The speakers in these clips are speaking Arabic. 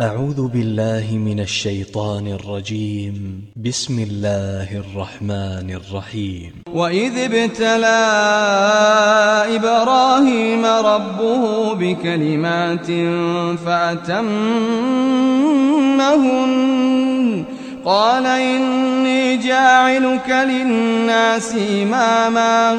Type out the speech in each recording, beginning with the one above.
أعوذ بالله من الشيطان الرجيم. بسم الله الرحمن الرحيم. وإذ ابتلى إبراهيم ربه بكلمات فأتمهن. قال إني جاعلك للناس إماما.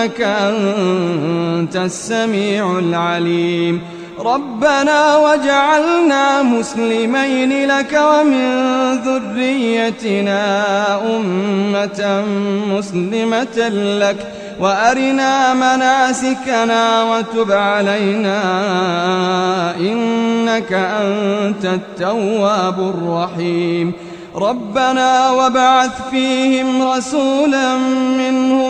إنك أنت السميع العليم. ربنا وجعلنا مسلمين لك ومن ذريتنا أمة مسلمة لك. وأرنا مناسكنا وتب علينا إنك أنت التواب الرحيم. ربنا وابعث فيهم رسولا منهم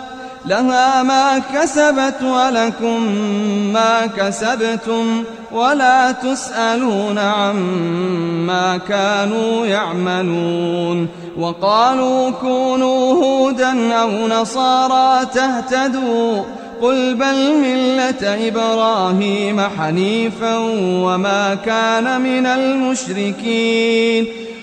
لها ما كسبت ولكم ما كسبتم ولا تسألون عما كانوا يعملون وقالوا كونوا هودا أو نصارى تهتدوا قل بل ملة إبراهيم حنيفا وما كان من المشركين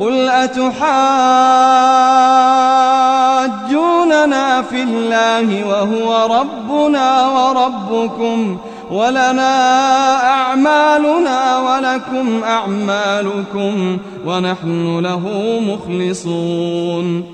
قل أتحاجوننا في الله وهو ربنا وربكم ولنا أعمالنا ولكم أعمالكم ونحن له مخلصون